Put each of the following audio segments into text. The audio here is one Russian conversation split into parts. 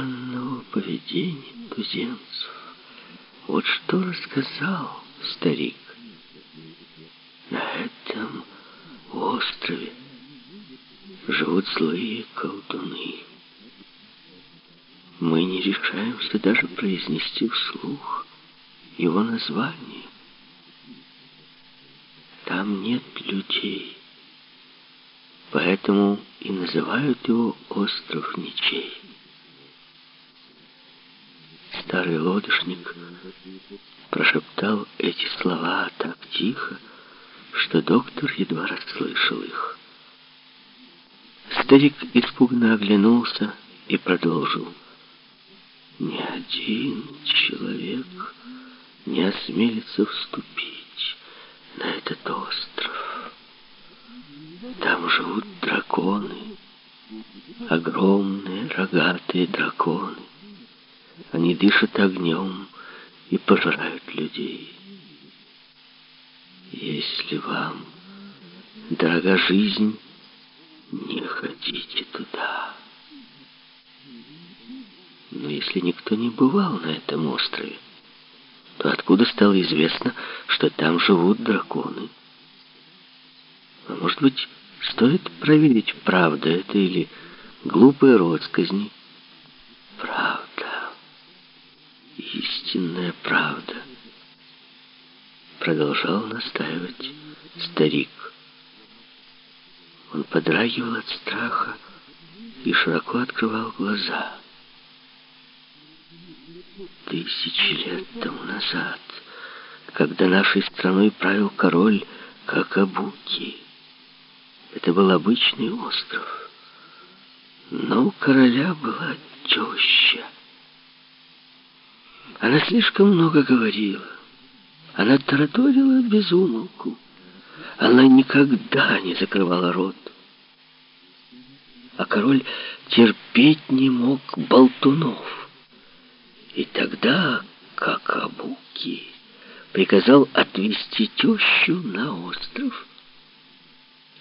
странного поведения туземцев. Вот что рассказал старик. На этом острове живут злые колдуны. Мы не решаемся даже произнести вслух его название. Там нет людей, поэтому и называют его остров Ничей. Старый лодочник прошептал эти слова так тихо, что доктор едва расслышал их. Старик испуганно оглянулся и продолжил. Ни один человек не осмелится вступить на этот остров. Там живут драконы, огромные рогатые драконы. Они дышат огнем и пожирают людей. Если вам дорога жизнь, не ходите туда. Но если никто не бывал на этом острове, то откуда стало известно, что там живут драконы? А может быть, стоит проверить, правда это или глупые россказни? Правда. Истинная правда. Продолжал настаивать старик. Он подрагивал от страха и широко открывал глаза. Тысячи лет тому назад, когда нашей страной правил король Какабуки, это был обычный остров. Но у короля была теща. Она слишком много говорила. Она тараторила без. Она никогда не закрывала рот. А король терпеть не мог болтунов. И тогда Какабуки приказал отвезти тещу на остров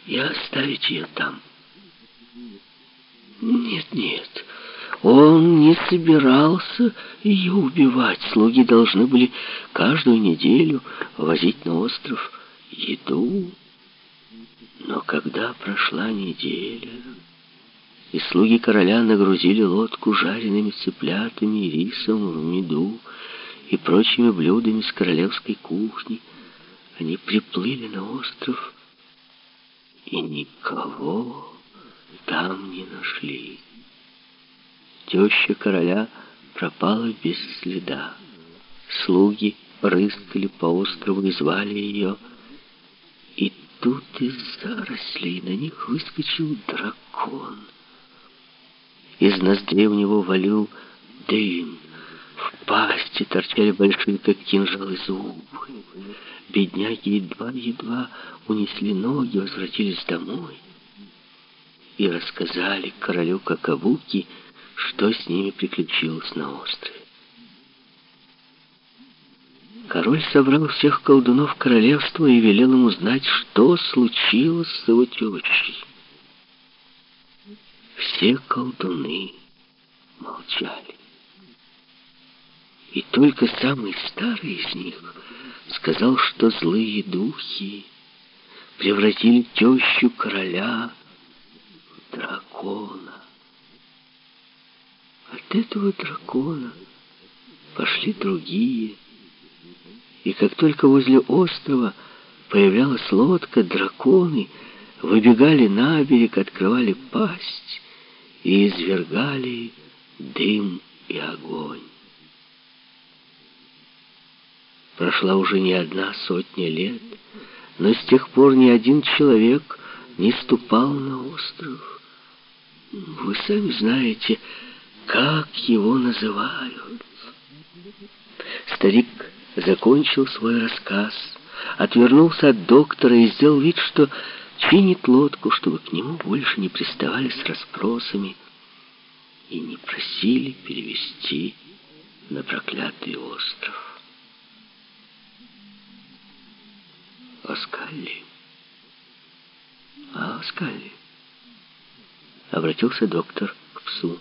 и оставить ее там. Нет, нет, он не собирался ее убивать. Слуги должны были каждую неделю возить на остров еду. Но когда прошла неделя, и слуги короля нагрузили лодку жареными цыплятами, рисом в меду и прочими блюдами с королевской кухни, они приплыли на остров и никого там не нашли. Теща короля пропала без следа. Слуги рыскали по острову и звали ее. И тут из зарослей на них выскочил дракон. Из ноздрей у него валил дым. В пасти торчали большие, как кинжалы, зубы. Бедняки едва-едва унесли ноги, возвратились домой и рассказали королю Какабуки, что с ними приключилось на острове. Король собрал всех колдунов королевства и велел им узнать, что случилось с его тещей. Все колдуны молчали. И только самый старый из них сказал, что злые духи превратили тещу короля в дракона. От этого дракона пошли другие. И как только возле острова появлялась лодка, драконы выбегали на берег, открывали пасть и извергали дым и огонь. Прошла уже не одна сотня лет, но с тех пор ни один человек не ступал на остров. Вы сами знаете, как его называют. Старик закончил свой рассказ, отвернулся от доктора и сделал вид, что чинит лодку, чтобы к нему больше не приставали с расспросами и не просили перевести на проклятый остров. Оскалли. А, Оскалли. Обратился доктор к псу.